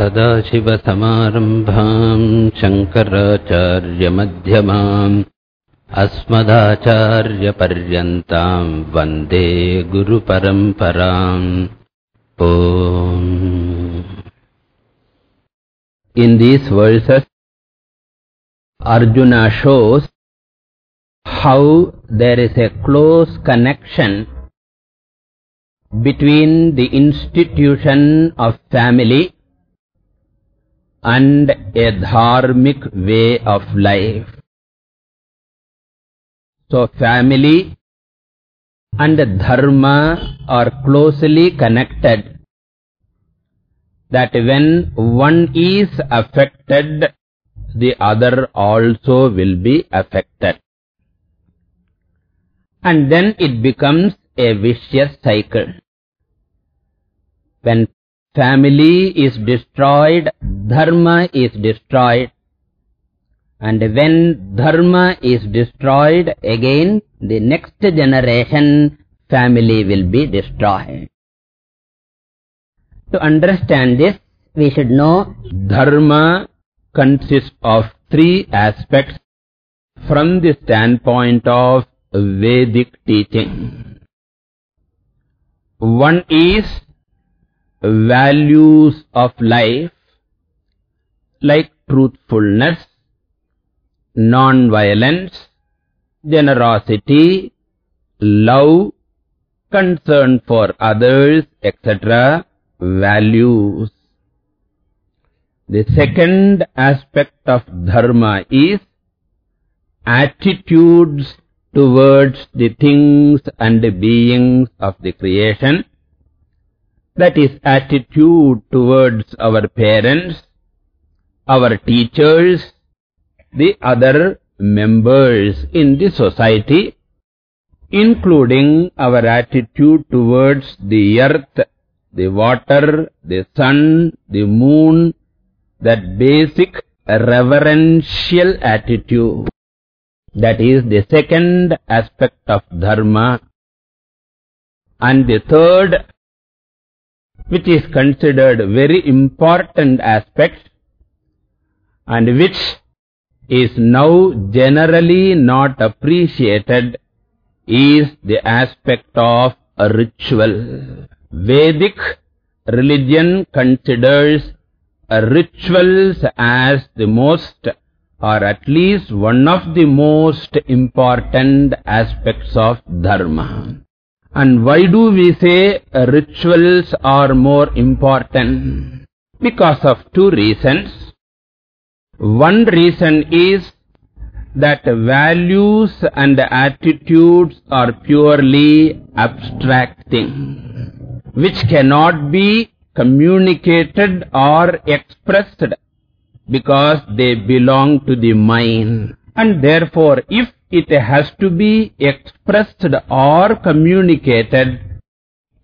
सदाशिवसमारम्भाम् शङ्कराचार्यमध्यमाम् अस्मदाचार्यपर्यन्ताम् वन्दे गुरुपरम्पराम् these verses, Arjuna shows how there is a close connection between the institution of family and a dharmic way of life. So family and dharma are closely connected that when one is affected, the other also will be affected. And then it becomes a vicious cycle. When family is destroyed, dharma is destroyed. And when dharma is destroyed, again the next generation family will be destroyed. To understand this, we should know dharma consists of three aspects from the standpoint of Vedic teaching. One is values of life like truthfulness, non-violence, generosity, love, concern for others, etc. values. The second aspect of dharma is attitudes towards the things and the beings of the creation. That is attitude towards our parents, our teachers, the other members in the society, including our attitude towards the earth, the water, the sun, the moon, that basic reverential attitude. That is the second aspect of dharma. And the third, which is considered very important aspect, and which is now generally not appreciated, is the aspect of a ritual. Vedic religion considers rituals as the most or at least one of the most important aspects of dharma. And why do we say rituals are more important? Because of two reasons. One reason is that values and attitudes are purely abstract things, which cannot be communicated or expressed because they belong to the mind. And therefore, if it has to be expressed or communicated,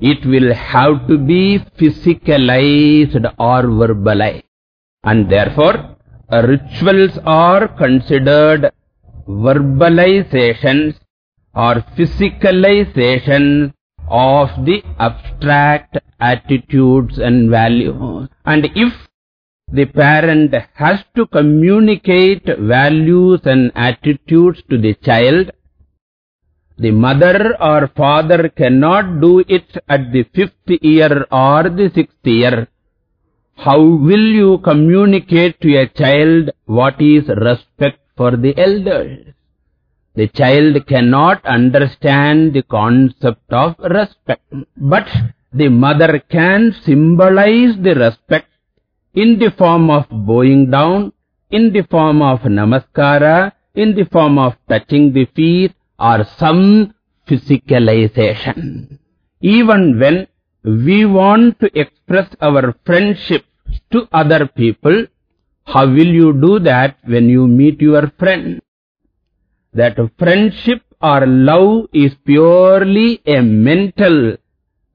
it will have to be physicalized or verbalized. And therefore, rituals are considered verbalizations or physicalizations of the abstract attitudes and values. And if the parent has to communicate values and attitudes to the child, the mother or father cannot do it at the fifth year or the sixth year. How will you communicate to a child what is respect for the elders? The child cannot understand the concept of respect. But the mother can symbolize the respect in the form of bowing down, in the form of namaskara, in the form of touching the feet, or some physicalization. Even when we want to express our friendship to other people, how will you do that when you meet your friend? That friendship or love is purely a mental,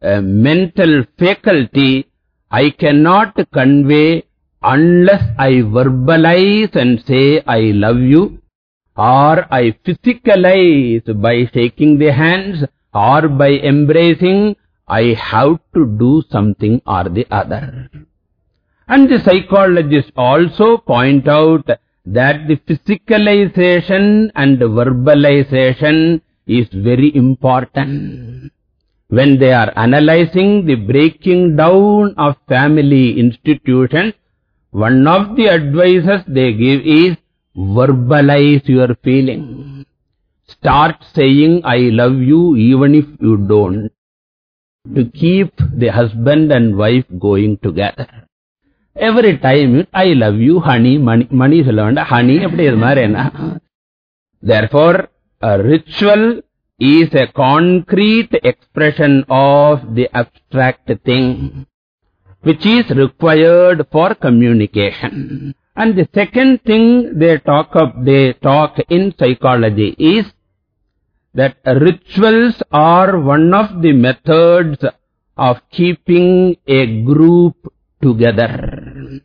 a mental faculty I cannot convey unless I verbalize and say I love you or I physicalize by shaking the hands or by embracing, I have to do something or the other. And the psychologists also point out that the physicalization and verbalization is very important when they are analyzing the breaking down of family institutions, one of the advices they give is verbalize your feeling. Start saying I love you even if you don't. To keep the husband and wife going together. Every time, I love you, honey, money, money, honey, honey, therefore, a ritual is a concrete expression of the abstract thing, which is required for communication. And the second thing they talk of, they talk in psychology is that rituals are one of the methods of keeping a group together.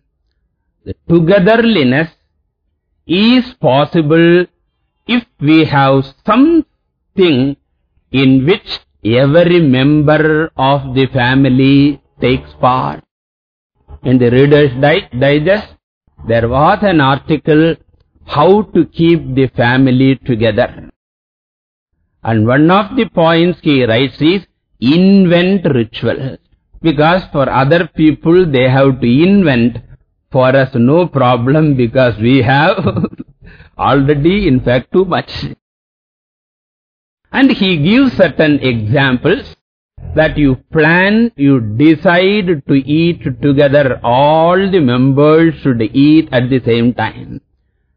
The togetherness is possible if we have something in which every member of the family takes part. In the Reader's Digest, there was an article, How to Keep the Family Together. And one of the points he writes is, invent rituals. Because for other people they have to invent, for us no problem because we have already in fact too much. And he gives certain examples that you plan, you decide to eat together, all the members should eat at the same time.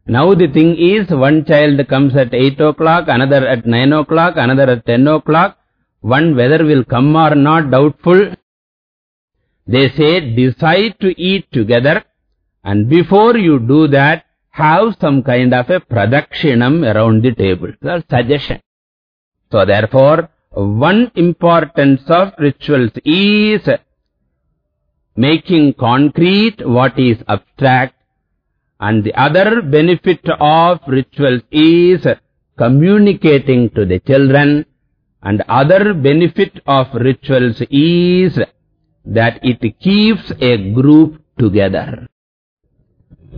Now the thing is, one child comes at 8 o'clock, another at 9 o'clock, another at 10 o'clock, one whether will come or not doubtful. They say, decide to eat together, and before you do that, have some kind of a pradakshinam around the table. That's suggestion. So therefore, one importance of rituals is making concrete what is abstract and the other benefit of rituals is communicating to the children and other benefit of rituals is that it keeps a group together.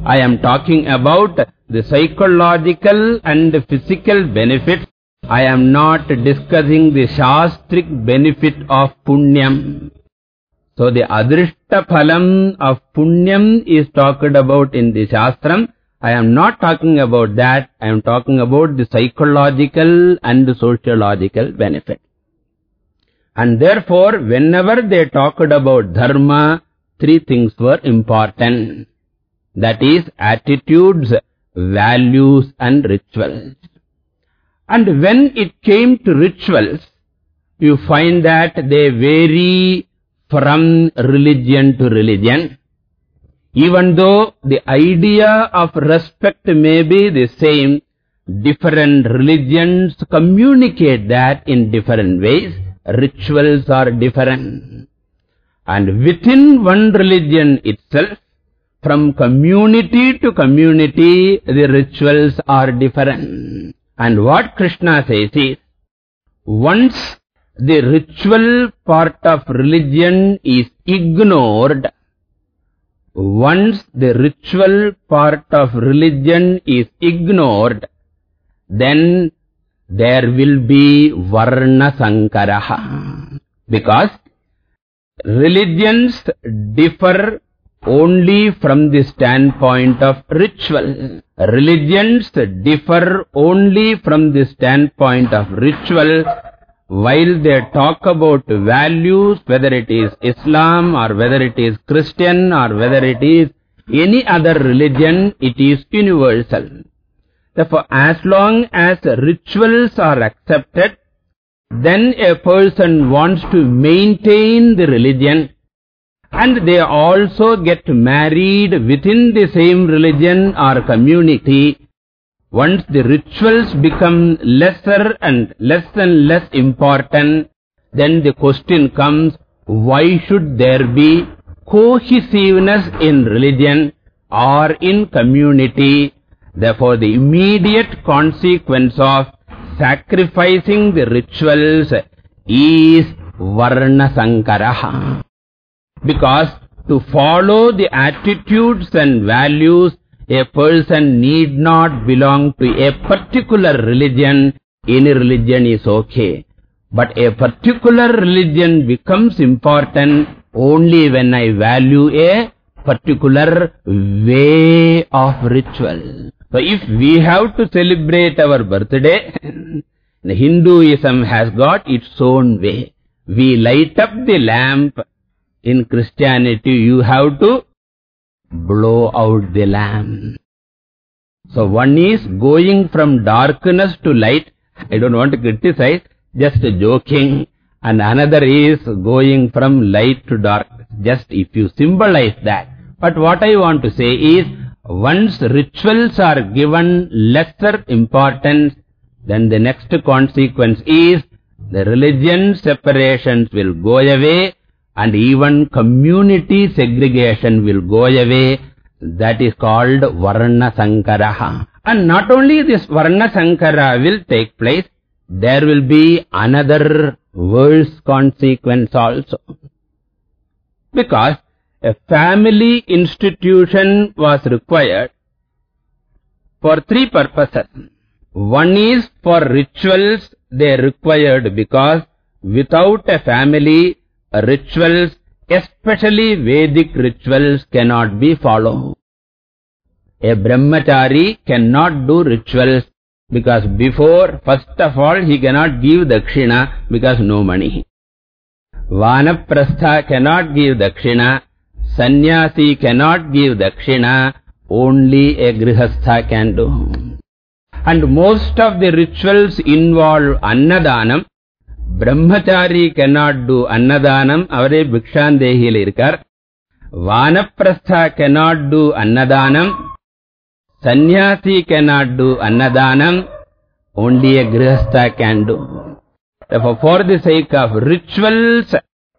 I am talking about the psychological and physical benefits I am not discussing the shastric benefit of punyam. So the adrishta phalam of punyam is talked about in the shastram. I am not talking about that. I am talking about the psychological and sociological benefit. And therefore, whenever they talked about dharma, three things were important. That is, attitudes, values and rituals. And when it came to rituals, you find that they vary from religion to religion. Even though the idea of respect may be the same, different religions communicate that in different ways. Rituals are different. And within one religion itself, from community to community, the rituals are different. And what Krishna says is, once the ritual part of religion is ignored, once the ritual part of religion is ignored, then there will be Varna Sankaraha. Because religions differ only from the standpoint of ritual. Religions differ only from the standpoint of ritual while they talk about values, whether it is Islam or whether it is Christian or whether it is any other religion, it is universal. Therefore, as long as rituals are accepted, then a person wants to maintain the religion and they also get married within the same religion or community. Once the rituals become lesser and less and less important, then the question comes, why should there be cohesiveness in religion or in community? Therefore, the immediate consequence of sacrificing the rituals is Varna Sankaraha. Because To follow the attitudes and values, a person need not belong to a particular religion. Any religion is okay. But a particular religion becomes important only when I value a particular way of ritual. So if we have to celebrate our birthday, Hinduism has got its own way. We light up the lamp. In Christianity, you have to blow out the lamp. So one is going from darkness to light. I don't want to criticize, just joking. And another is going from light to dark. Just if you symbolize that. But what I want to say is, once rituals are given lesser importance, then the next consequence is, the religion separations will go away, and even community segregation will go away. That is called Varna Sankaraha. And not only this Varna Sankara will take place, there will be another worse consequence also. Because a family institution was required for three purposes. One is for rituals they required because without a family, rituals, especially Vedic rituals, cannot be followed. A brahmachari cannot do rituals because before, first of all, he cannot give dakshina because no money. Vanaprastha cannot give dakshina. Sannyasi cannot give dakshina. Only a grihastha can do. And most of the rituals involve annadanam. Brahmachari cannot do annadanam. Avare bhikshandehil irkar. Vanaprastha cannot do annadanam. Sannyasi cannot do annadanam. Only a grihastha can do. Therefore, for the sake of rituals,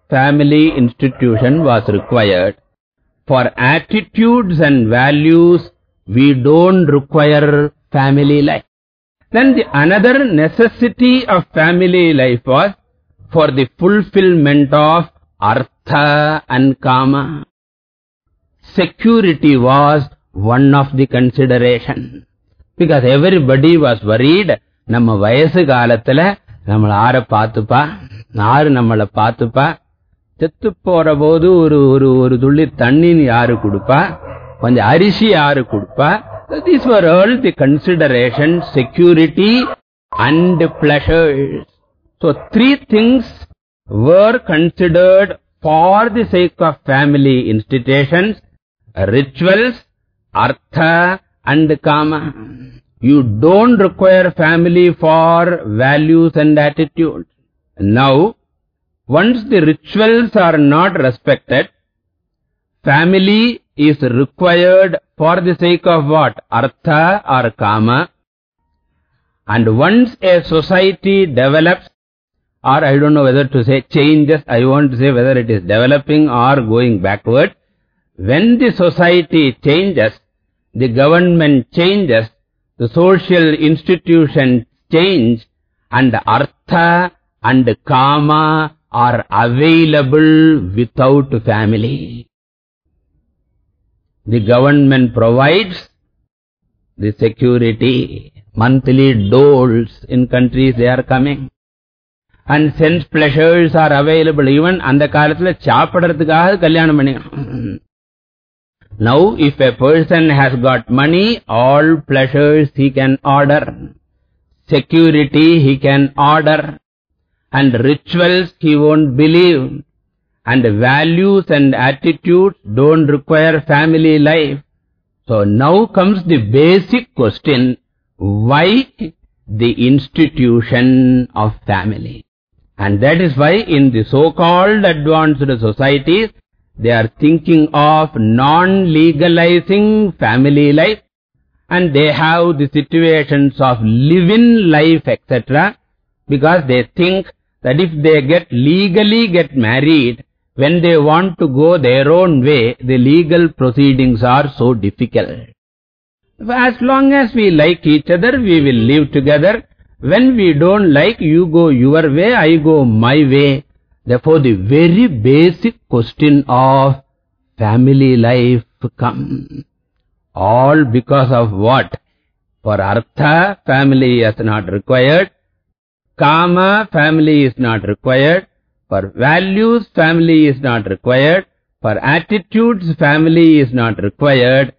family institution was required. For attitudes and values, we don't require family life. Then the another necessity of family life was for the fulfillment of artha and kama. Security was one of the consideration. Because everybody was worried, நம்ம வயசு காலத்துல நம்மள ஆற பாத்துப்பா ஆறு நம்மள பாத்துப்பா செத்து போற போது ஒரு ஒரு ஒரு துள்ளி தண்ணின்னு யாரு கொடுப்பா கொஞ்சம் அரிசி யாரு கொடுப்பா these were all the considerations security and pleasures. So three things were considered for the sake of family institutions rituals artha and kama. You don't require family for values and attitudes. Now once the rituals are not respected, family is required for the sake of what? Artha or Kama. And once a society develops, or I don't know whether to say changes, I want to say whether it is developing or going backward. When the society changes, the government changes, the social institutions change, and Artha and Kama are available without family The government provides the security, monthly doles in countries they are coming. And sense pleasures are available even அந்த காலத்துல சாப்பிடறதுக்காக கல்யாணம் பண்ணிக்கணும் Now if a person has got money, all pleasures he can order. Security he can order and rituals he won't believe, and values and attitudes don't require family life. So now comes the basic question, why the institution of family? And that is why in the so-called advanced societies, they are thinking of non-legalizing family life, and they have the situations of live-in life, etc., because they think that if they get legally get married, when they want to go their own way, the legal proceedings are so difficult. As long as we like each other, we will live together. When we don't like, you go your way, I go my way. Therefore, the very basic question of family life come. All because of what? For artha, family is not required. Kama, family is not required. For values, family is not required. For attitudes, family is not required.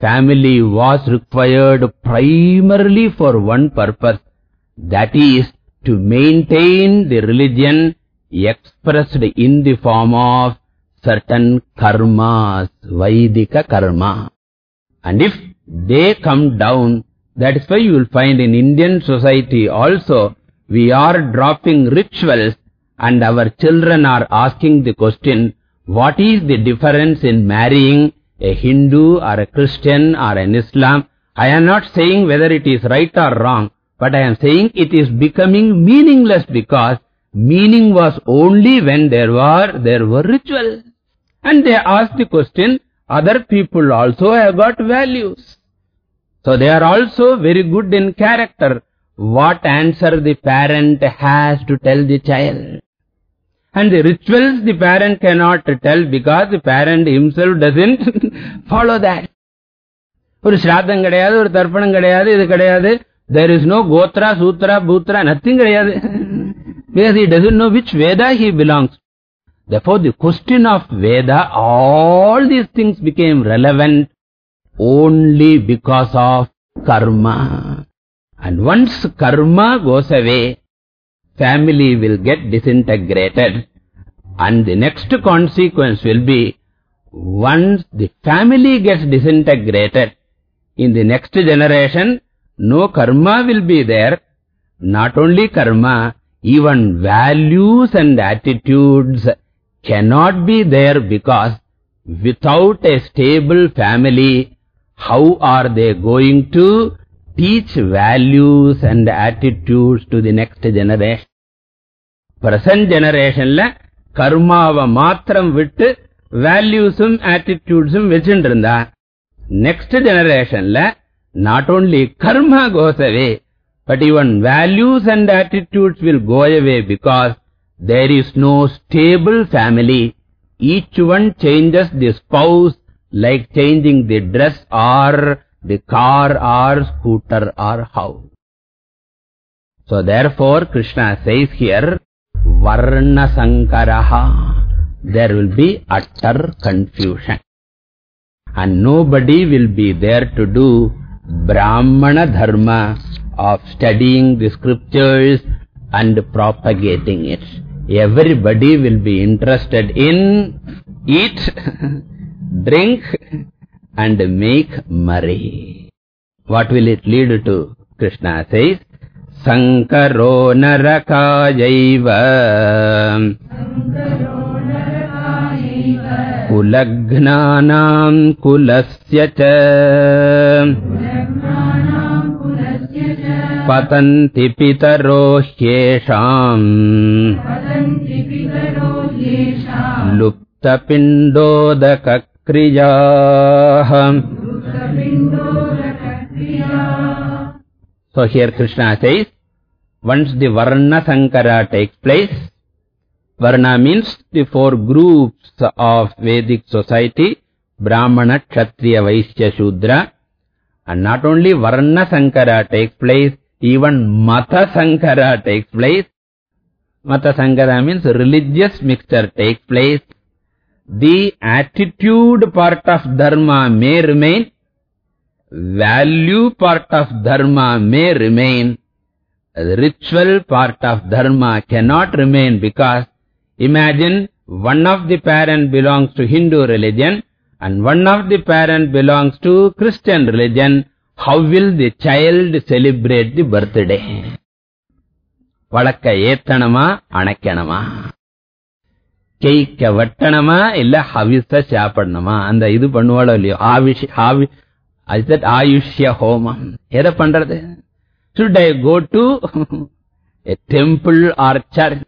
Family was required primarily for one purpose. That is to maintain the religion expressed in the form of certain karmas, Vaidika karma. And if they come down, that is why you will find in Indian society also, we are dropping rituals and our children are asking the question, what is the difference in marrying a Hindu or a Christian or an Islam? I am not saying whether it is right or wrong, but I am saying it is becoming meaningless because meaning was only when there were, there were rituals. And they ask the question, other people also have got values. So they are also very good in character. What answer the parent has to tell the child? And the rituals the parent cannot tell because the parent himself doesn't follow that. ஒரு ஸ்ராத்தம் கிடையாது ஒரு தர்ப்பணம் கிடையாது இது கிடையாது there is no gotra sutra bhutra nothing கிடையாது because he doesn't know which veda he belongs therefore the question of veda all these things became relevant only because of karma and once karma goes away family will get disintegrated. And the next consequence will be once the family gets disintegrated in the next generation no karma will be there. Not only karma even values and attitudes cannot be there because without a stable family how are they going to teach values and attitudes to the next generation. Present generationல கர்மாவ மாத்திரம் விட்டு valuesும் attitudesும் வெச்சின்றிருந்தா. Next generationல not only karma goes away, but even values and attitudes will go away because there is no stable family. Each one changes the spouse like changing the dress or the car or scooter or how. So therefore Krishna says here, Varna Sankaraha, there will be utter confusion. And nobody will be there to do Brahmana Dharma of studying the scriptures and propagating it. Everybody will be interested in eat, drink, and make merry. What will it lead to? Krishna says, सङ्करो नरकायैव कुलघ्नानाम् कुलस्य च पतन्ति पितरो ह्येषाम् लुप्तपिण्डोदकक्रियाः So here Krishna says, once the Varna Sankara takes place, Varna means the four groups of Vedic society, Brahmana, Kshatriya, Vaishya, Shudra, and not only Varna Sankara takes place, even Mata Sankara takes place. Mata Sankara means religious mixture takes place. The attitude part of Dharma may remain, value part of dharma may remain, the ritual part of dharma cannot remain because imagine one of the parent belongs to Hindu religion and one of the parent belongs to Christian religion, how will the child celebrate the birthday? வழக்க ஏத்தனமா அணைக்கணுமா கேய்க்க வெட்டணுமா இல்ல ஹவிச சாப்பிடணுமா அந்த இது பண்ணுவாளோ இல்லையோ ஆவிஷ் ஆவி Is that எதை பண்றது? Should I go to a temple or church?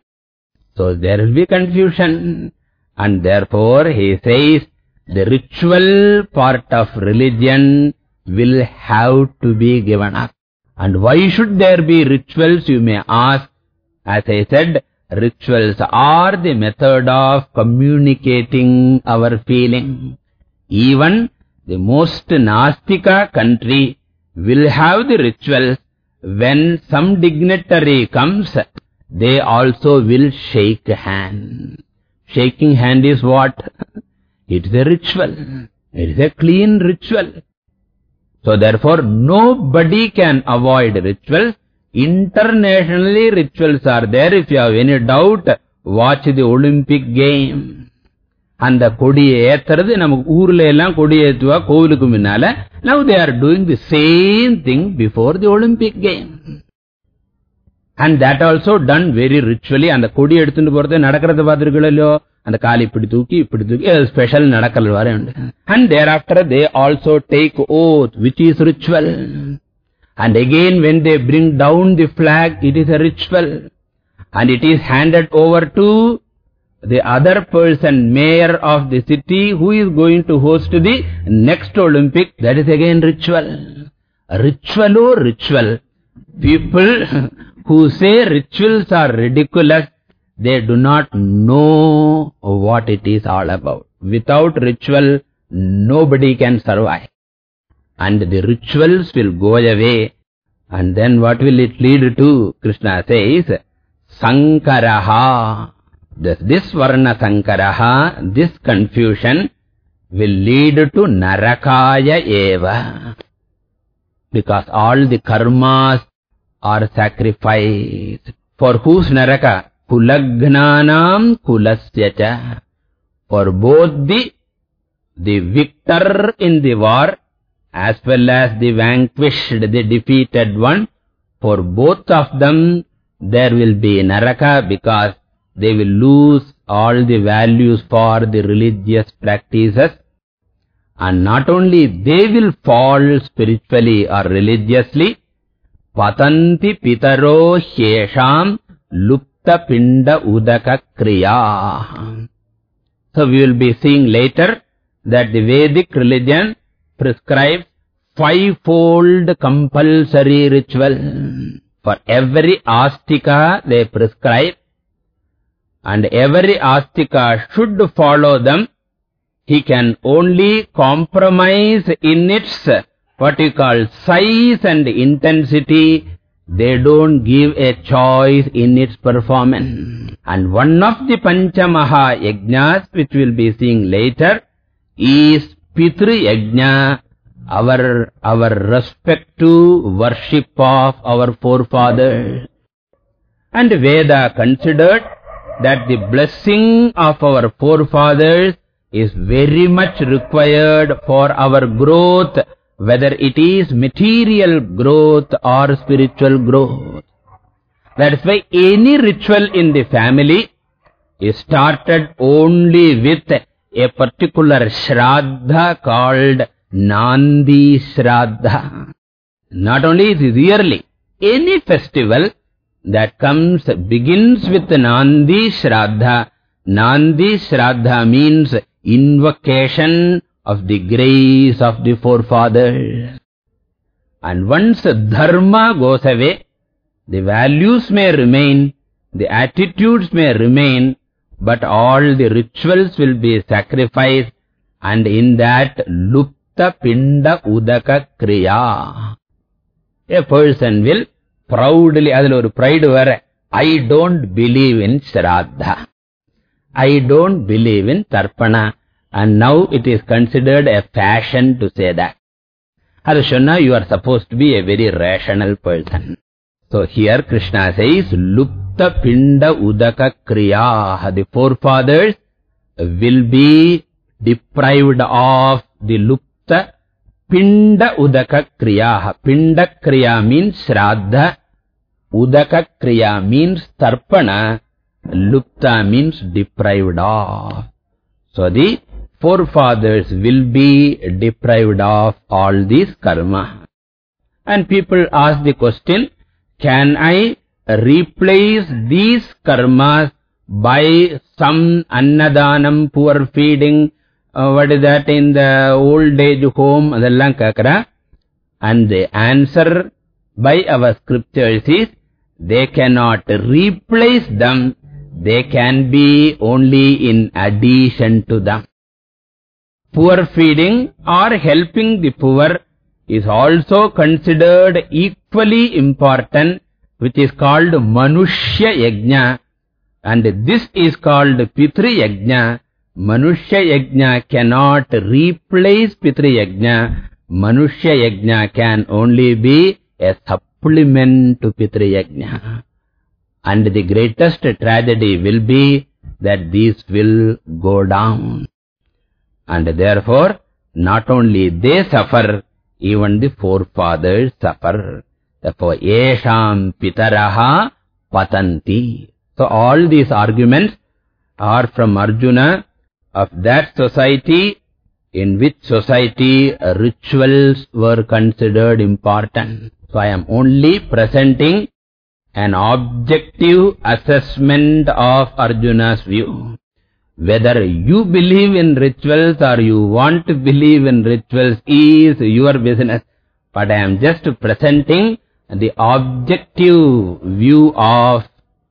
So there will be confusion. And therefore he says the ritual part of religion will have to be given up. And why should there be rituals, you may ask. As I said, rituals are the method of communicating our feeling. Even the most Nastika country will have the rituals when some dignitary comes, they also will shake hand. Shaking hand is what? It is a ritual. It is a clean ritual. So therefore, nobody can avoid rituals. Internationally rituals are there. If you have any doubt, watch the Olympic game. அந்த கொடியை ஏத்துறது நமக்கு ஊர்ல எல்லாம் கொடி ஏத்துவா கோவிலுக்கு முன்னால. Now they are doing the same thing before the Olympic game and that also done very ritually அந்த கொடி எடுத்துட்டு போறது நடக்கிறத பார்த்துருக்கோ அந்த காலி இப்படி தூக்கி இப்படி தூக்கி ஸ்பெஷல் நடக்கல் வர and thereafter they also take oath which is ritual and again when they bring down the flag it is a ritual and it is handed over to the other person mayor of the city who is going to host the next olympic that is again ritual ritual or ritual people who say rituals are ridiculous they do not know what it is all about. Without ritual, nobody can survive. And the rituals will go away. And then what will it lead to? Krishna says, Sankaraha. This, this Varna Sankaraha, this confusion will lead to Narakaya Eva. Because all the karmas are sacrificed. For whose Naraka? Kulagnanam kulasya For both the, the victor in the war as well as the vanquished, the defeated one, for both of them there will be naraka because they will lose all the values for the religious practices. And not only they will fall spiritually or religiously, patanti pitaro hyesham lupta pinda udaka kriya. So we will be seeing later that the Vedic religion prescribes fivefold compulsory ritual. For every astika they prescribe and every astika should follow them. He can only compromise in its what you call size and intensity. They don't give a choice in its performance. And one of the Panchamaha Yajnas which we'll be seeing later is Pitru Yajna, our, our respect to worship of our forefathers. And Veda considered that the blessing of our forefathers is very much required for our growth, whether it is material growth or spiritual growth. That is why any ritual in the family is started only with a particular shraddha called Nandi Shraddha. Not only is it yearly, any festival that comes, begins with Nandi Shraddha. Nandi Shraddha means invocation of the grace of the forefathers. And once dharma goes away, the values may remain, the attitudes may remain, but all the rituals will be sacrificed and in that lupta pinda udaka kriya. A person will proudly, adhil or pride vare, I don't believe in Shraddha. I don't believe in Tarpana. And now it is considered a fashion to say that. Arshana, you are supposed to be a very rational person. So here Krishna says, Lupta Pinda Udaka Kriya. The forefathers will be deprived of the Lupta Pinda Udaka Kriya. Pinda Kriya means Shraddha. Udaka Kriya means Tarpana. Lupta means deprived of. So the forefathers will be deprived of all these karma. And people ask the question, can I replace these karmas by some annadanam, poor feeding, uh, what is that in the old age home, adallam kakra? And the answer by our scriptures is, they cannot replace them they can be only in addition to them. Poor feeding or helping the poor is also considered equally important, which is called Manushya Yajna. And this is called Pitri Yajna. Manushya Yajna cannot replace Pitri Yajna. Manushya Yajna can only be a supplement to Pitri Yajna. And the greatest tragedy will be that these will go down. And therefore, not only they suffer, even the forefathers suffer. Therefore, yesham pitaraha patanti. So all these arguments are from Arjuna of that society in which society rituals were considered important. So I am only presenting an objective assessment of Arjuna's view. Whether you believe in rituals or you want to believe in rituals is your business. But I am just presenting the objective view of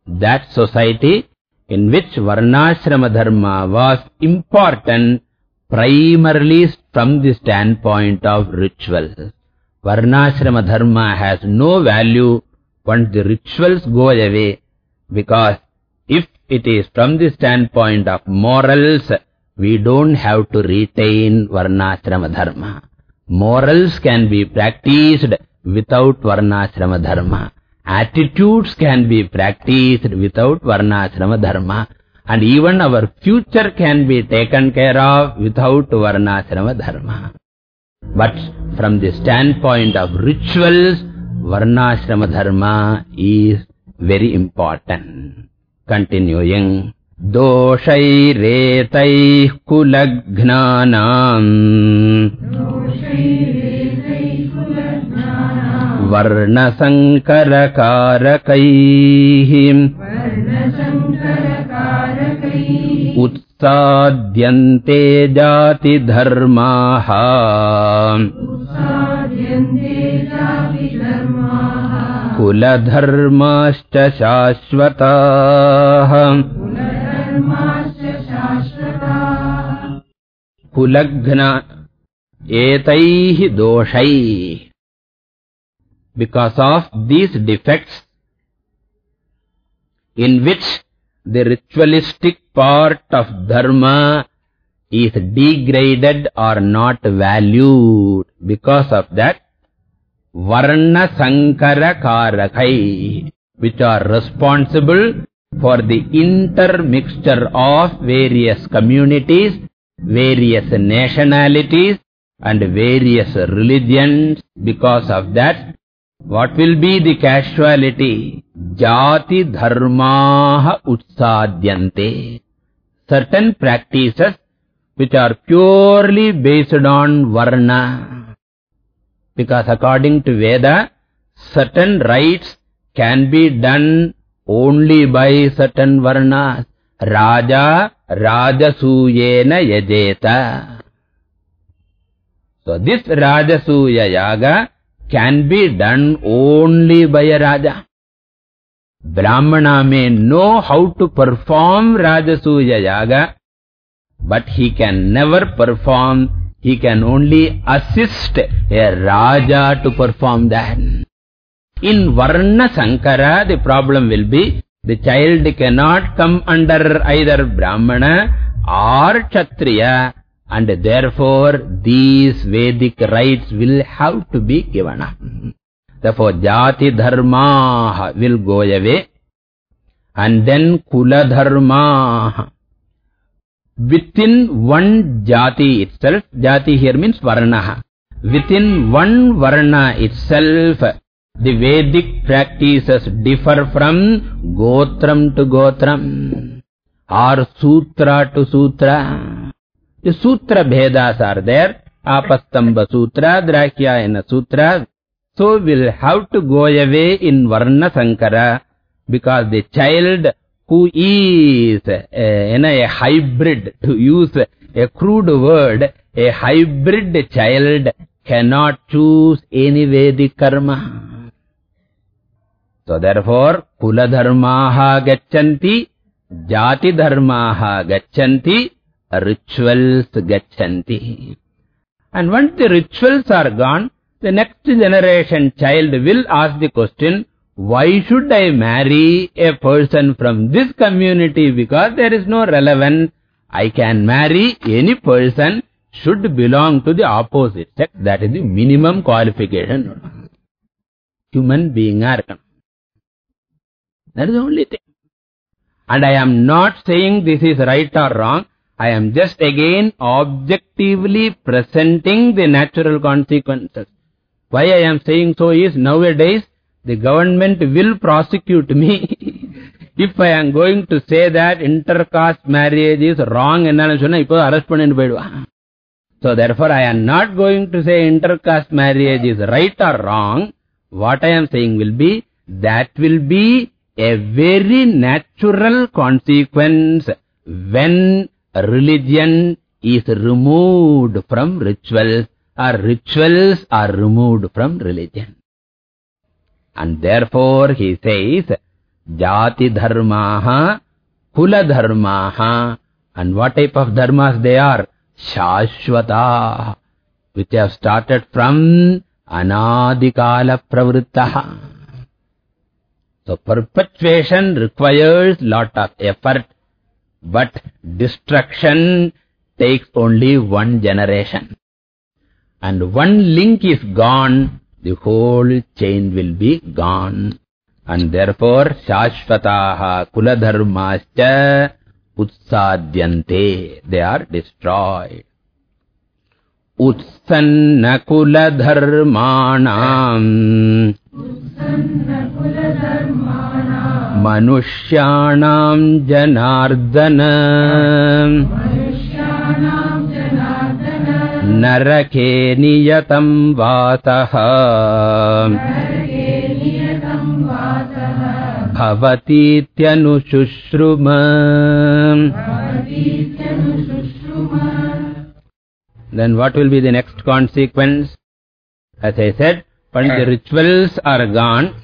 that society in which Varnashrama Dharma was important primarily from the standpoint of rituals. Varnashrama Dharma has no value once the rituals go away because if it is from the standpoint of morals, we don't have to retain Varnashrama Dharma. Morals can be practiced without Varnashrama Dharma. Attitudes can be practiced without Varnashrama Dharma. And even our future can be taken care of without Varnashrama Dharma. But from the standpoint of rituals, Varnashrama Dharma is very important. Continuing. दोषैरेतैः कुलघ्नानाम् वर्णसङ्करकारकैः उत्साद्यन्ते जातिधर्माः कुलधर्माश्च शाश्वताः कुलघ्ना एतैः दोषैः defects in which the ritualistic part of dharma is degraded or not valued. Because of that, varna sankara karakai, which are responsible for the intermixture of various communities, various nationalities, and various religions. Because of that, what will be the casualty? Jati dharmaha utsadyante. Certain practices which are purely based on varna. Because according to Veda, certain rites can be done only by certain varnas. Raja Rajasuyena Yajeta. So this Rajasuya Yaga can be done only by a Raja. Brahmana may know how to perform Rajasuya Yaga, but he can never perform, he can only assist a Raja to perform that. In Varna Sankara, the problem will be, the child cannot come under either Brahmana or Kshatriya, and therefore these Vedic rites will have to be given up. Therefore, Jati Dharma will go away, and then Kula Dharma. Within one Jati itself, Jati here means Varna. Within one Varna itself, the Vedic practices differ from Gotram to Gotram, or Sutra to Sutra. The Sutra Bhedas are there, Apastamba Sutra, Drakyayana Sutra. So we'll have to go away in Varna Sankara, because the child who is a, know, a hybrid, to use a crude word, a hybrid child cannot choose any Vedic karma. So therefore, kula dharmaha gacchanti jati dharmaha gachanti, rituals gachanti. And once the rituals are gone, the next generation child will ask the question, why should I marry a person from this community? Because there is no relevance. I can marry any person should belong to the opposite sex. That is the minimum qualification. Human being are That is the only thing. And I am not saying this is right or wrong. I am just again objectively presenting the natural consequences. Why I am saying so is nowadays the government will prosecute me if I am going to say that intercaste marriage is wrong என்னன்னு சொன்னா இப்போ arrest பண்ணிட்டு போயிடுவான் so therefore I am not going to say intercaste marriage is right or wrong what I am saying will be that will be a very natural consequence when religion is removed from rituals or rituals are removed from religion. And therefore he says jati dharmaha kula dharmaha. And what type of dharmas they are? Shashvata which have started from anadikala pravrittaha so perpetuation requires lot of effort but destruction takes only one generation. And one link is gone the whole chain will be gone. And therefore shashvataha kuladharmascha utsadyante they are destroyed. Utsanna kuladharmanam मनुष्याणाम् जनार्दन नरके नियतम् वातः भवतीत्यनुशुश्रुम Then what will be the next consequence? As I said, when the rituals are gone,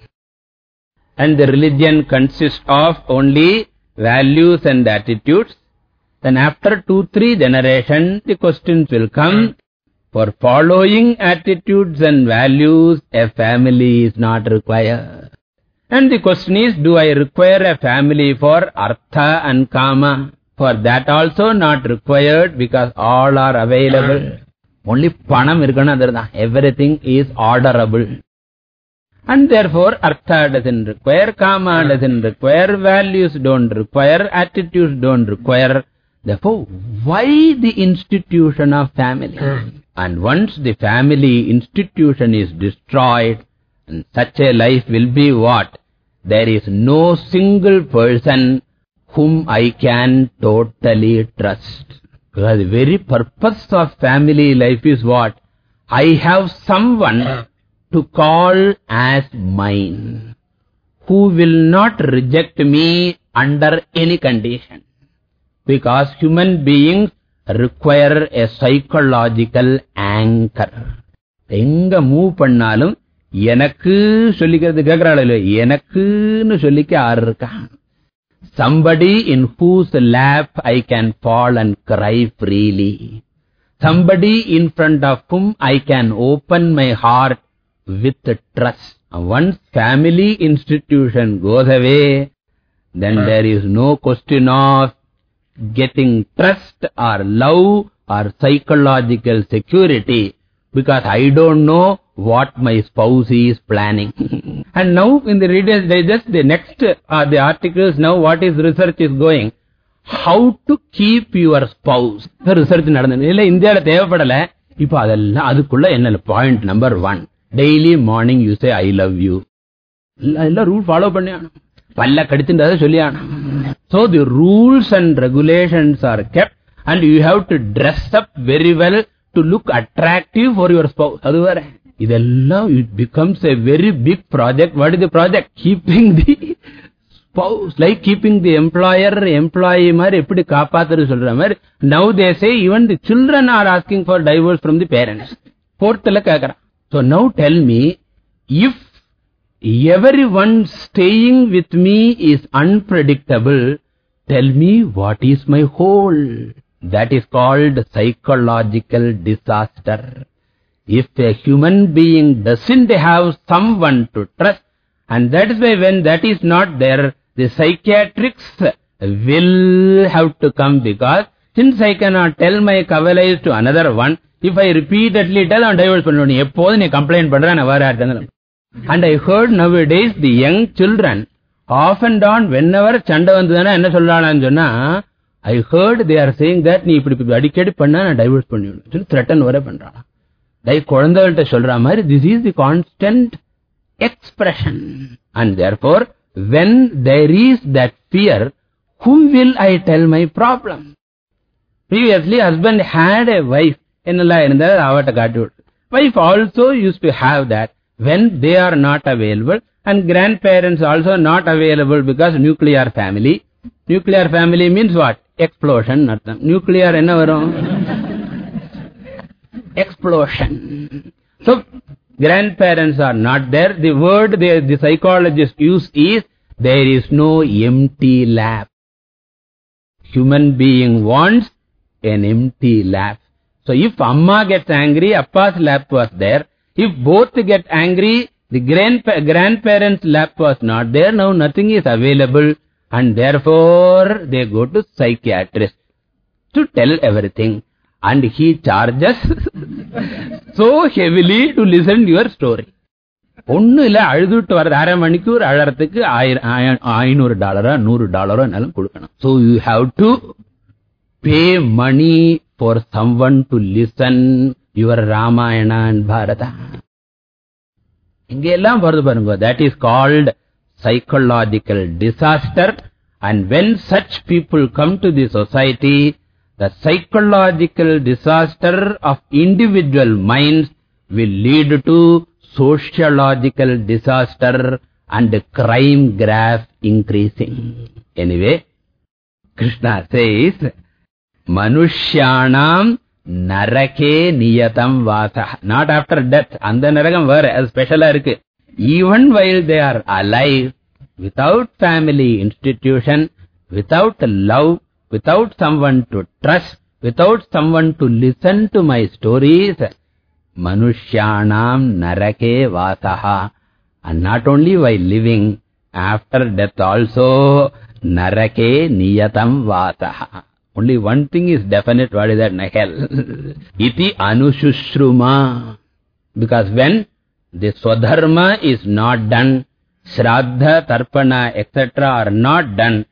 and the religion consists of only values and attitudes, then after two, three generations, the questions will come. For following attitudes and values, a family is not required. And the question is, do I require a family for artha and kama? For that also not required because all are available. Only panam irukana Everything is orderable. And therefore, artha doesn't require, kama doesn't require, values don't require, attitudes don't require. Therefore, why the institution of family? Hmm. And once the family institution is destroyed, and such a life will be what? There is no single person whom I can totally trust. Because the very purpose of family life is what? I have someone to call as mine, who will not reject me under any condition. Because human beings require a psychological anchor. எங்க move பண்ணாலும் எனக்கு சொல்லிக்கிறது கேட்கிறாள் எனக்குன்னு சொல்லிக்க ஆறு இருக்கா somebody in whose lap I can fall and cry freely. Somebody in front of whom I can open my heart with trust. Once family institution goes away, then hmm. there is no question of getting trust or love or psychological security because I don't know what my spouse is planning. and now in the Reader's Digest, the next uh, the articles now what is research is going. How to keep your spouse. research நடந்தது இல்ல இந்தியால தேவைப்படல இப்போ அதெல்லாம் அதுக்குள்ள என்ன point number one daily morning you say I love you எல்லாம் rule follow பண்ணி பல்ல கடித்துன்றதை சொல்லி ஆனும் so the rules and regulations are kept and you have to dress up very well to look attractive for your spouse. Otherwise, Idella, it becomes a very big project. What is the project? Keeping the spouse, like keeping the employer, employee, mari, eppidi kaapatharu solra mari. Now they say even the children are asking for divorce from the parents. Fourthla. So now tell me, if everyone staying with me is unpredictable, tell me what is my whole? That is called psychological disaster. If a human being doesn't have someone to trust, and that is why when that is not there, the psychiatrics will have to come because since I cannot tell my kavalais to another one, if I repeatedly tell and divorce பண்ணணும் எப்போது நீ complaint பண்ற நான் வேற யார்ட்டங்க and I heard nowadays the young children off and on whenever சண்டை வந்ததுன்னா என்ன சொல்றாங்கன்னு சொன்னா I heard they are saying that நீ இப்படி இப்படி அடிக்கடி பண்ணா நான் divorce பண்ணிவிடுவேன் சொல்லி threaten வர பண்றாங்க டை குழந்தைகள்கிட்ட சொல்ற மாதிரி this is the constant expression and therefore when there is that fear whom will I tell my problem previously husband had a wife என்னெல்லாம் இருந்தால் அவட்ட காட்டி விட்டு wife also used to have that when they are not available and grandparents also not available because nuclear family Nuclear family means what? Explosion. Nuclear enna? Explosion. So, grandparents are not there. The word they, the psychologists use is, there is no empty lap. Human being wants an empty lap. So, if Amma gets angry, Appa's lap was there. If both get angry, the grandpa grandparents' lap was not there. Now, nothing is available. And therefore, they go to psychiatrist to tell everything. And he charges so heavily to listen your story. ஒண்ணு இல்ல அழுதுட்டு வர்றது அரை மணிக்கூர் அழறதுக்கு ஐநூறு டாலரா நூறு டாலரோ என்னாலும் கொடுக்கணும் so you have to pay money for someone to listen your Ramayana and Bharata இங்க எல்லாம் வருது பாருங்க that is called psychological disaster. And when such people come to the society, the psychological disaster of individual minds will lead to sociological disaster and crime graph increasing. Anyway, Krishna says, Manushyanam narake niyatam vasa. Not after death. And the narakam var as special arikku. Even while they are alive, without family institution, without love, without someone to trust, without someone to listen to my stories, Manushyanam narake vasaha. And not only while living, after death also, narake niyatam vasaha. Only one thing is definite, what is that? Hell. Iti anushruma. Because when the swadharma is not done, shraddha, tarpana, etc. are not done,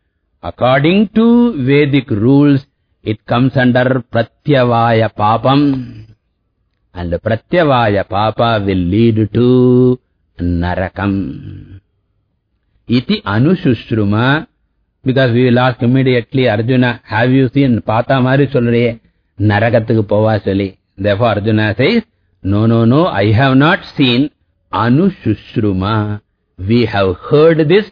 According to Vedic rules, it comes under Pratyavaya Papam. And Pratyavaya Papa will lead to Narakam. Iti Anushruma, because we will ask immediately, Arjuna, have you seen Pata Mari Solre, Narakatukku Pova Soli. Therefore Arjuna says, no, no, no, I have not seen Anushruma. We have heard this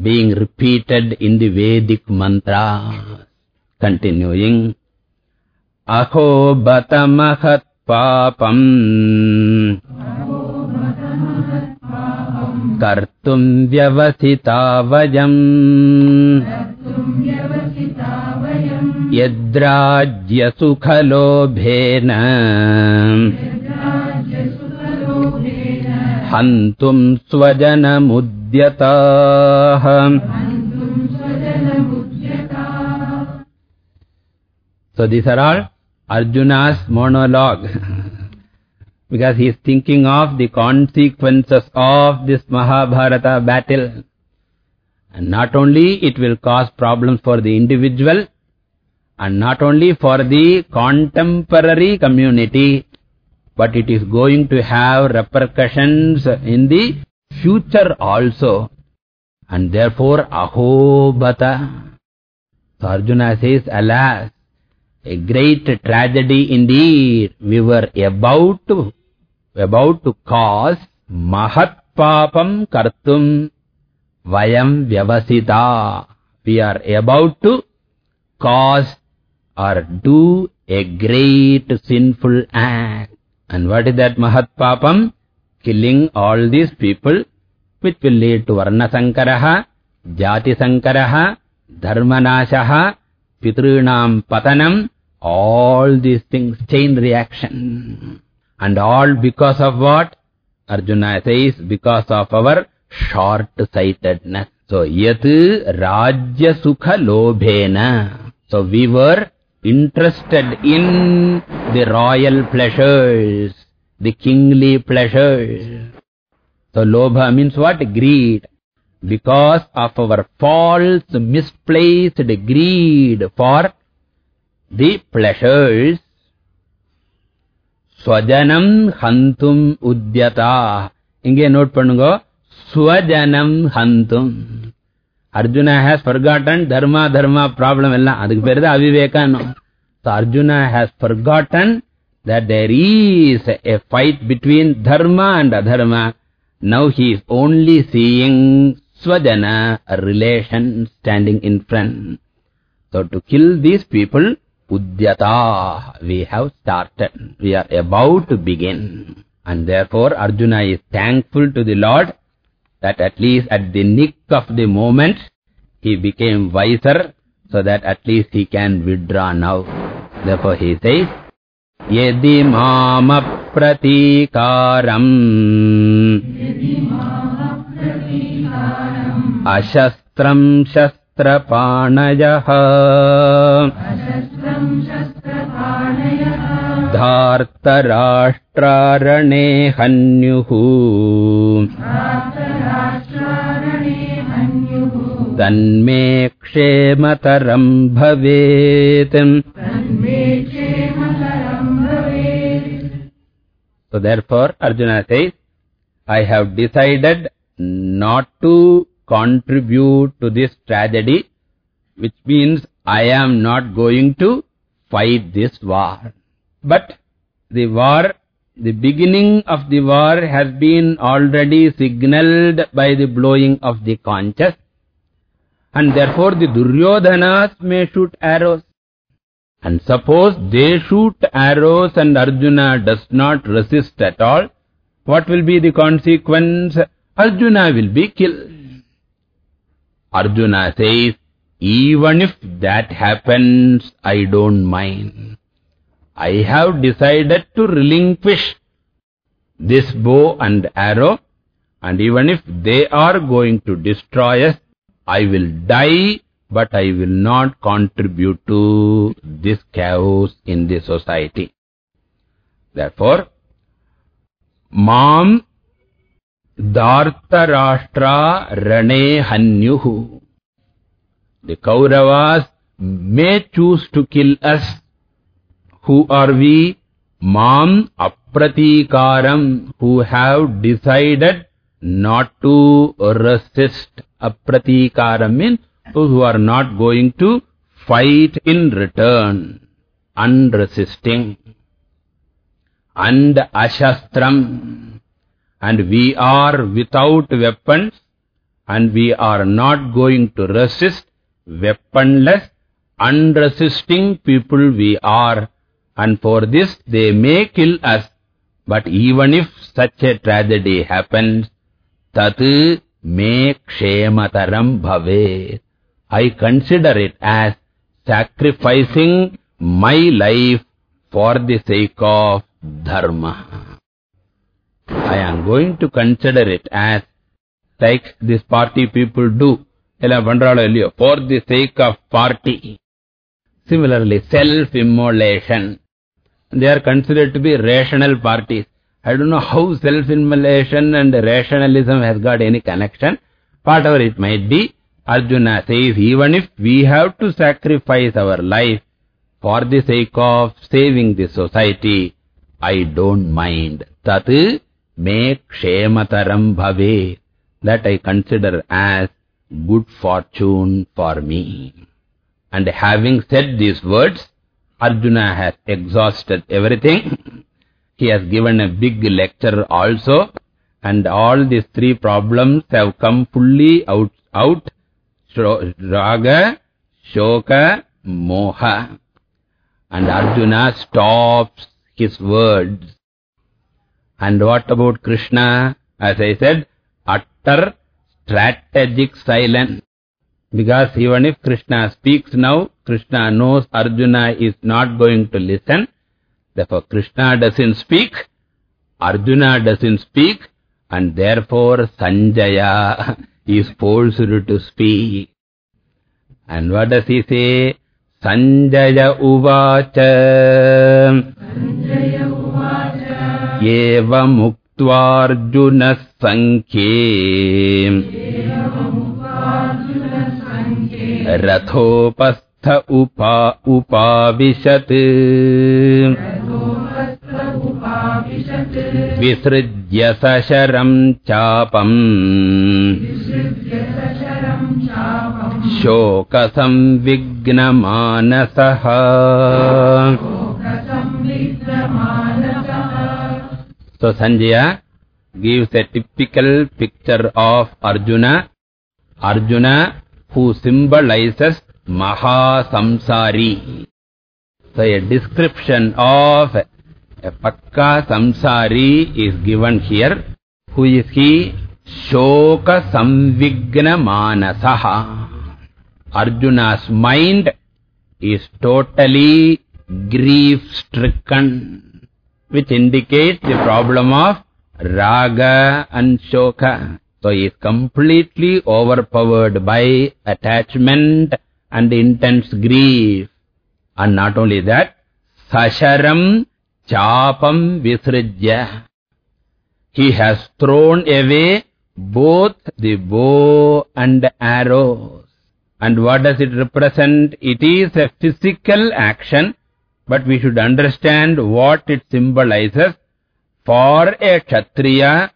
being repeated in the Vedic mantra. Continuing. Aho batamahat papam kartum vyavasita vayam yadrajya sukhalobhena हन्तुम् स्वजनमुद्यताः So these are all Arjuna's monologue. because he is thinking of the consequences of this Mahabharata battle. And not only it will cause problems for the individual, and not only for the contemporary community, but it is going to have repercussions in the future also. And therefore, ahobata. So Arjuna says, alas, a great tragedy indeed. We were about to, about to cause mahat papam kartum vayam vyavasita. We are about to cause or do a great sinful act. And what is that mahat papam? Killing all these people, which will lead to varna sankaraha, jati sankaraha, dharmanashaha, pitrinam patanam, all these things, chain reaction. And all because of what? Arjuna says, because of our short-sightedness. So, yat rajya sukha lobhena. So, we were interested in the royal pleasures, the kingly pleasures. So lobha means what? Greed. Because of our false, misplaced greed for the pleasures, swajanam hantum udyata. Inge note pannunga. swajanam hantum. Arjuna has forgotten dharma, dharma problem. Adhukku perida aviveka. So Arjuna has forgotten that there is a fight between dharma and adharma. Now he is only seeing swajana, a relation standing in front. So to kill these people, udyata, we have started. We are about to begin. And therefore Arjuna is thankful to the Lord that at least at the nick of the moment he became wiser so that at least he can withdraw now. Therefore he says, Yedi mama pratikaram ashastram shastrapanayah धार्तराष्ट्रारणे हन्युः तन्मे क्षेमतरम् भवेत् So therefore Arjuna says, I have decided not to contribute to this tragedy, which means I am not going to fight this war. But the war, the beginning of the war has been already signaled by the blowing of the conches. And therefore the Duryodhanas may shoot arrows. And suppose they shoot arrows and Arjuna does not resist at all, what will be the consequence? Arjuna will be killed. Arjuna says, even if that happens, I don't mind. I have decided to relinquish this bow and arrow, and even if they are going to destroy us, I will die, but I will not contribute to this chaos in the society. Therefore, Mam Dhartarashtra Rane Hanyuhu. The Kauravas may choose to kill us. Who are we? Mam Apratikaram, who have decided not to resist. Apratikaram means who are not going to fight in return, unresisting. And Ashastram, and we are without weapons, and we are not going to resist, weaponless, unresisting people we are, and for this they may kill us. But even if such a tragedy happens, tatu me kshemataram bhave. I consider it as sacrificing my life for the sake of dharma. I am going to consider it as like this party people do. For the sake of party. Similarly, self-immolation. They are considered to be rational parties. I don't know how self-immolation and rationalism has got any connection. Whatever it might be, Arjuna says, even if we have to sacrifice our life for the sake of saving the society, I don't mind. Tat me kshemataram bhave. That I consider as good fortune for me. And having said these words, Arjuna has exhausted everything. He has given a big lecture also. And all these three problems have come fully out, out. Raga, Shoka, Moha. And Arjuna stops his words. And what about Krishna? As I said, utter strategic silence. Because even if Krishna speaks now, Krishna knows Arjuna is not going to listen. Therefore, Krishna doesn't speak, Arjuna doesn't speak, and therefore Sanjaya is forced to speak. And what does he say? Sanjaya uvacha. Sanjaya uvacha. Eva muktvarjuna sankhe. अथ उपा उपाविशत्। विसृज्य सशरम् चापम्। शोकसंविघ्नमानसः। So Sanjaya gives a typical picture of Arjuna Arjuna who symbolises Mahasamsari. So a description of a Pakka Samsari is given here. Who is he? Shoka Samvigna Manasaha. Arjuna's mind is totally grief-stricken, which indicates the problem of Raga and Shoka. So he is completely overpowered by attachment and intense grief. And not only that, Sasharam Chapam Visrijya. He has thrown away both the bow and arrows. And what does it represent? It is a physical action, but we should understand what it symbolizes. For a Kshatriya,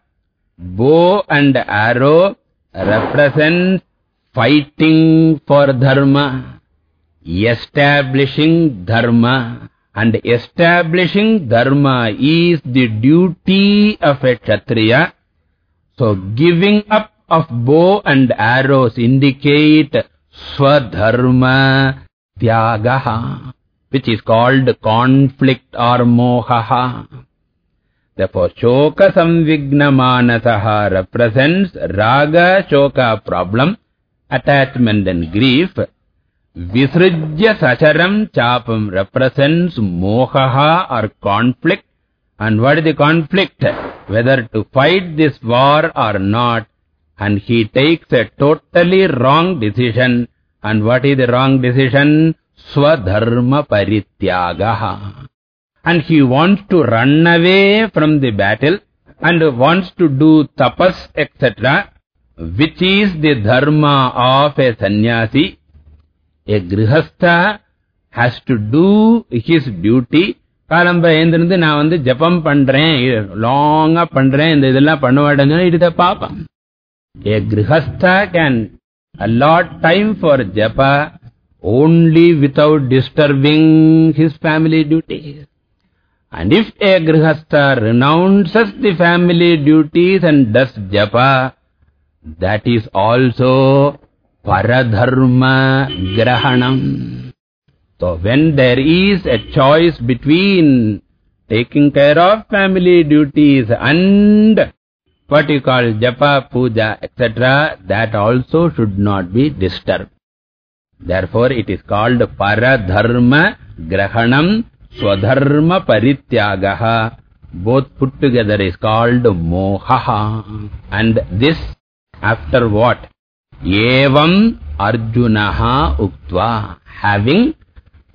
bow and arrow represent fighting for dharma, establishing dharma. And establishing dharma is the duty of a Kshatriya. So giving up of bow and arrows indicate swadharma tyagaha, which is called conflict or mohaha. Therefore, Shoka Samvigna Manasaha represents Raga Shoka problem, attachment and grief. Visrijya Sasharam Chapam represents Mohaha or conflict. And what is the conflict? Whether to fight this war or not. And he takes a totally wrong decision. And what is the wrong decision? Swadharma Parityagaha and he wants to run away from the battle and wants to do tapas, etc., which is the dharma of a sannyasi. A grihastha has to do his duty. காலம்ப எழுந்திருந்து நான் வந்து ஜபம் பண்றேன் லாங்கா பண்றேன் இந்த இதெல்லாம் பண்ண மாட்டேன்னு இதை பாப்பேன் A grihastha can allot time for japa only without disturbing his family duties. And if a grihastha renounces the family duties and does japa, that is also paradharma grahanam. So when there is a choice between taking care of family duties and what you call japa, puja, etc., that also should not be disturbed. Therefore, it is called paradharma grahanam Swadharma Parityagaha, both put together is called Mohaha. And this after what? Evam Arjunaha Uktva. Having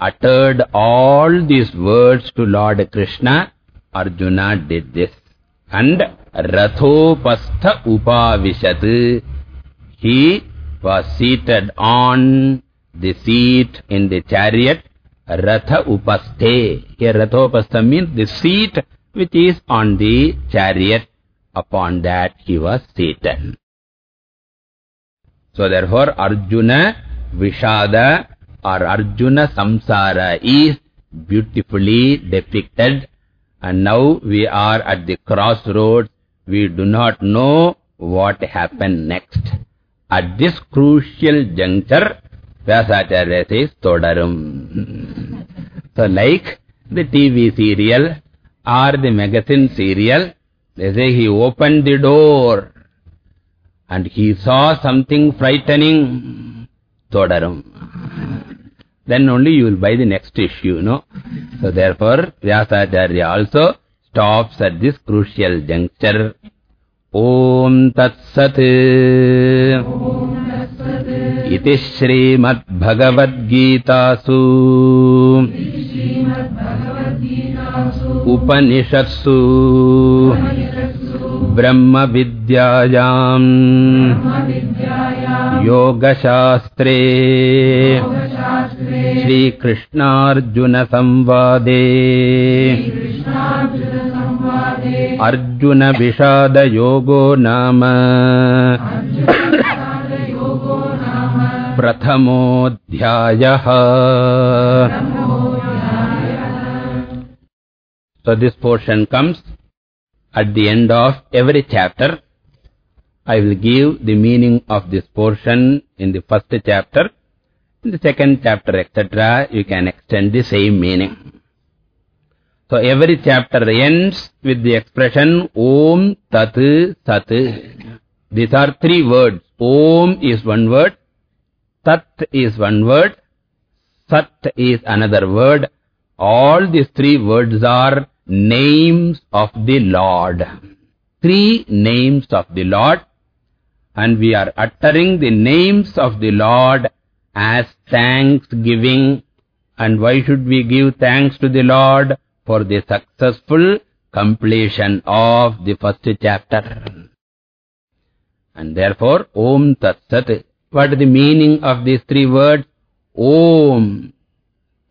uttered all these words to Lord Krishna, Arjuna did this. And Rathopastha Upavishat. He was seated on the seat in the chariot Ratha upaste. Here Ratha upastha means the seat which is on the chariot. Upon that he was seated. So therefore Arjuna Vishada or Arjuna Samsara is beautifully depicted. And now we are at the crossroads. We do not know what happened next. At this crucial juncture, Vyasacharya says Todarum. So like the TV serial or the magazine serial, they say he opened the door and he saw something frightening. Todarum. Then only you will buy the next issue, no? So therefore, Vyasacharya also stops at this crucial juncture. Om Tat Sat इति श्रीमद्भगवद्गीतासु। उपनिषत्सु। ब्रह्मविद्यायाम्। योगशास्त्रे। श्रीकृष्णार्जुनसंवादे। अर्जुनविषादयोगो नाम। Prathamodhyayah So this portion comes at the end of every chapter. I will give the meaning of this portion in the first chapter. In the second chapter, etc., you can extend the same meaning. So every chapter ends with the expression Om Tat Sat. These are three words. Om is one word. Tat is one word. Sat is another word. All these three words are names of the Lord. Three names of the Lord. And we are uttering the names of the Lord as thanksgiving. And why should we give thanks to the Lord? For the successful completion of the first chapter. And therefore, Om Tat Sat. What is the meaning of these three words? Om.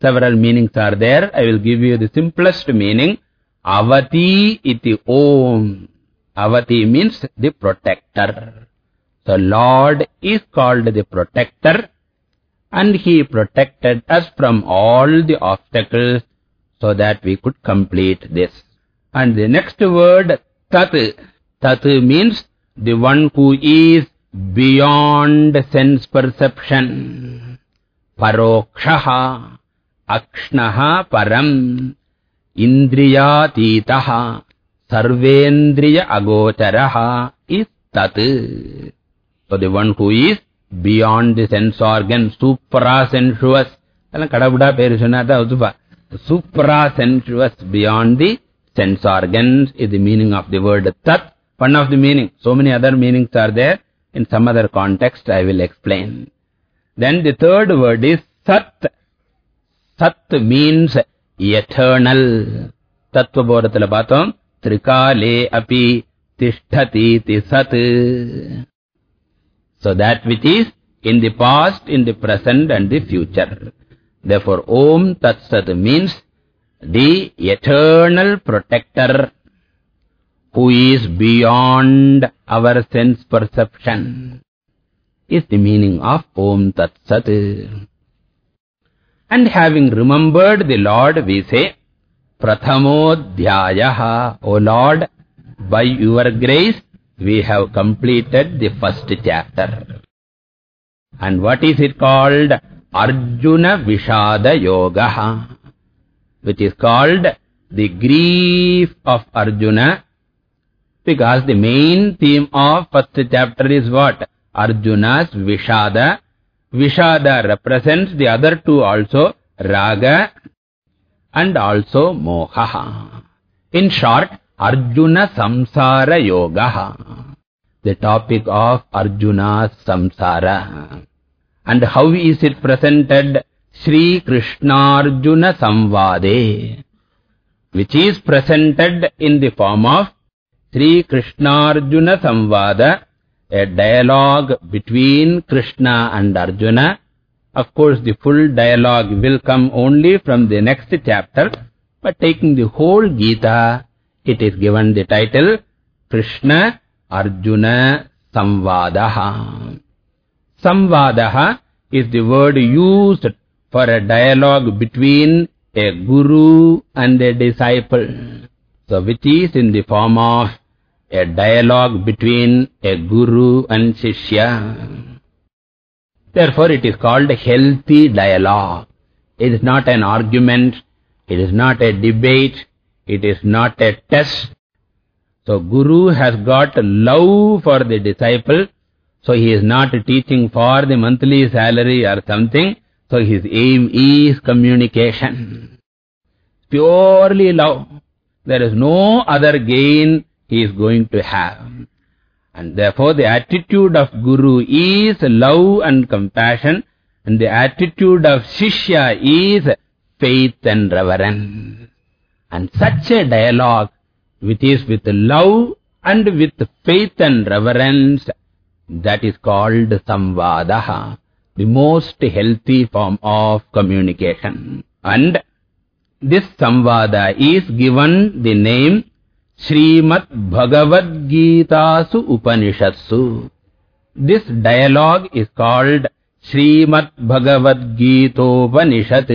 Several meanings are there. I will give you the simplest meaning. Avati iti Om. Avati means the protector. The Lord is called the protector and He protected us from all the obstacles so that we could complete this. And the next word, Tat. Tat means the one who is beyond sense perception. Parokshaha, Akshnaha Param, Indriyatitaha, Sarvendriya Agocharaha is Tat. So the one who is beyond the sense organ, suprasensuous. அதெல்லாம் கடவுடா பேரு சொன்னாதான் ஒத்துப்பா suprasensuous beyond the sense organs is the meaning of the word tat. One of the meaning. So many other meanings are there. In some other context I will explain. Then the third word is sat. Sat means eternal. Tattvabodhathila baathom. Trikale api tishtati ti sat. So that which is in the past, in the present and the future. Therefore, Om Tat Sat means the eternal protector who is beyond our sense perception is the meaning of Om Tat Sat. And having remembered the Lord, we say, Prathamodhyayaha, O Lord, by your grace, we have completed the first chapter. And what is it called? Arjuna Vishada Yoga, which is called the grief of Arjuna, because the main theme of first chapter is what? Arjuna's Vishada. Vishada represents the other two also, Raga and also Moha. In short, Arjuna Samsara Yoga. The topic of Arjuna's Samsara. And how is it presented? Sri Krishna Arjuna Samvade. Which is presented in the form of Sri Krishnarjuna Samvada, a dialogue between Krishna and Arjuna. Of course, the full dialogue will come only from the next chapter, but taking the whole Gita, it is given the title Krishna Arjuna Samvadaha. Samvadaha is the word used for a dialogue between a guru and a disciple. So which is in the form of a dialogue between a guru and shishya. Therefore it is called a healthy dialogue. It is not an argument, it is not a debate, it is not a test. So Guru has got love for the disciple, So he is not teaching for the monthly salary or something. So his aim is communication. Purely love. There is no other gain he is going to have. And therefore the attitude of Guru is love and compassion. And the attitude of Shishya is faith and reverence. And such a dialogue, which is with love and with faith and reverence, that is called samvadaha, the most healthy form of communication. And this samvada is given the name Srimad Bhagavad Gita Su Upanishatsu. This dialogue is called Srimad Bhagavad Gita Upanishad.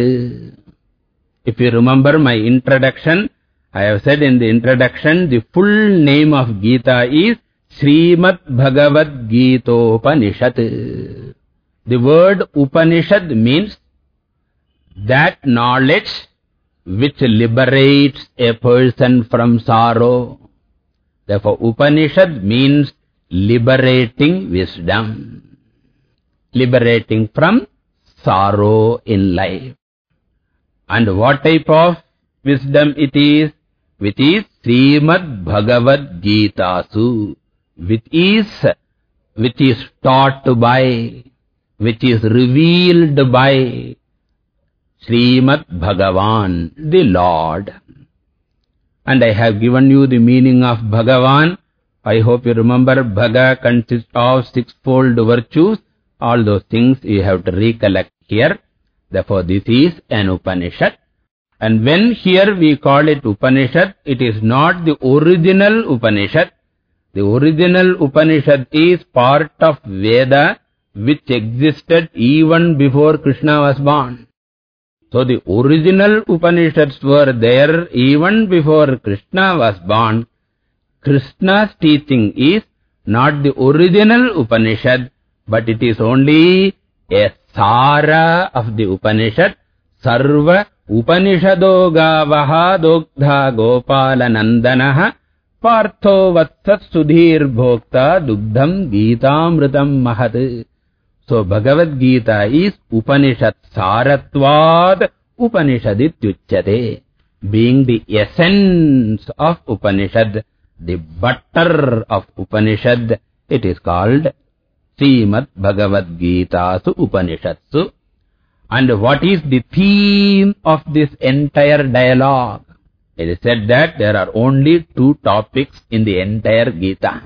If you remember my introduction, I have said in the introduction, the full name of Gita is Srimad Bhagavad Gita Upanishad. The word Upanishad means that knowledge which liberates a person from sorrow. Therefore, Upanishad means liberating wisdom. Liberating from sorrow in life. And what type of wisdom it is? Which is Srimad Bhagavad Gitasu. Which is, which is taught by, which is revealed by Srimad Bhagavan, the Lord. And I have given you the meaning of Bhagavan. I hope you remember Bhaga consists of sixfold virtues. All those things you have to recollect here. Therefore, this is an Upanishad. And when here we call it Upanishad, it is not the original Upanishad. The original Upanishad is part of Veda which existed even before Krishna was born. So the original Upanishads were even before Krishna was born. Krishna's teaching is not the original Upanishad, but it is only a sara of the Upanishad. Sarva Upanishado gavaha dogdha gopala nandanaha partho vatsat sudhir bhokta dugdham gitamritam mahat. So Bhagavad Gita is Upanishad Saratvad Upanishadityuchyate. Being the essence of Upanishad, the butter of Upanishad, it is called Srimad Bhagavad Gita. And what is the theme of this entire dialogue? It is said that there are only two topics in the entire Gita.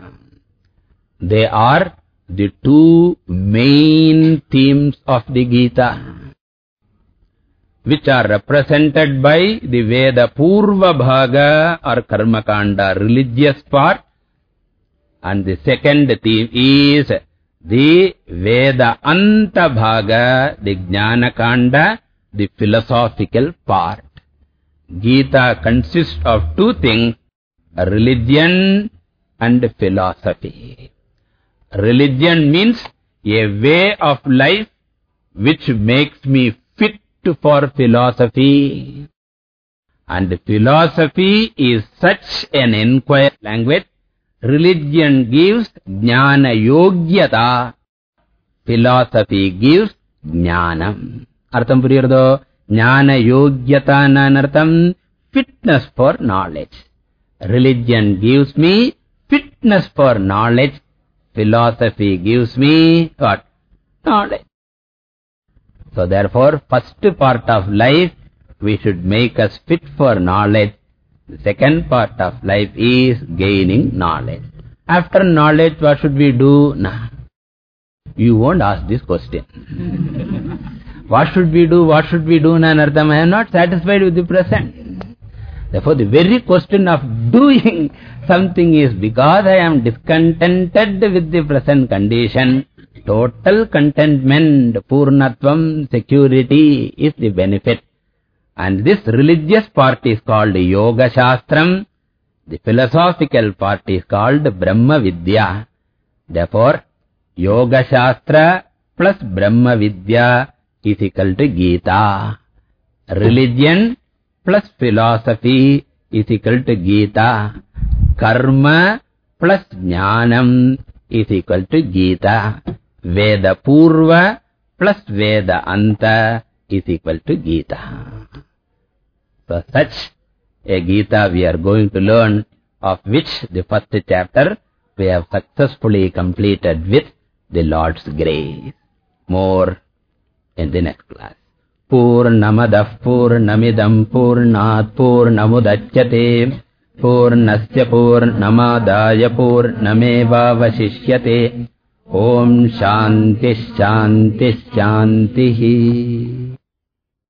They are the two main themes of the Gita, which are represented by the Veda Purva Bhaga or Karma Kanda, religious part, and the second theme is the Veda Anta Bhaga, the Jnana Kanda, the philosophical part. Gita consists of two things, religion and philosophy. Religion means a way of life which makes me fit for philosophy. And philosophy is such an inquiry language. Religion gives jnana yogyata. Philosophy gives jnana. Artham puriyardo? Jnana yogyata nanartham fitness for knowledge. Religion gives me fitness for knowledge. Philosophy gives me what? Knowledge. So therefore, first part of life, we should make us fit for knowledge. The second part of life is gaining knowledge. After knowledge, what should we do? Nah. You won't ask this question. what should we do? What should we do? Nanartham, I am not satisfied with the present. Therefore, the very question of doing something is because I am discontented with the present condition. Total contentment, purnatvam, security is the benefit. And this religious part is called Yoga Shastram. The philosophical part is called Brahma Vidya. Therefore, Yoga Shastra plus Brahma Vidya is equal to Gita. Religion plus philosophy is equal to Gita. Karma plus Jnanam is equal to Gita. Veda Purva plus Veda Anta is equal to Gita. So such a Gita we are going to learn of which the first chapter we have successfully completed with the Lord's grace. More in the next class. Purnamadah Purnamidam Purnat Purnamudachyate पूर्णस्य पूर्णमादाय पूर्णमेवावशिष्यते। ॐ शान्तिश्शान्तिश्चान्तिः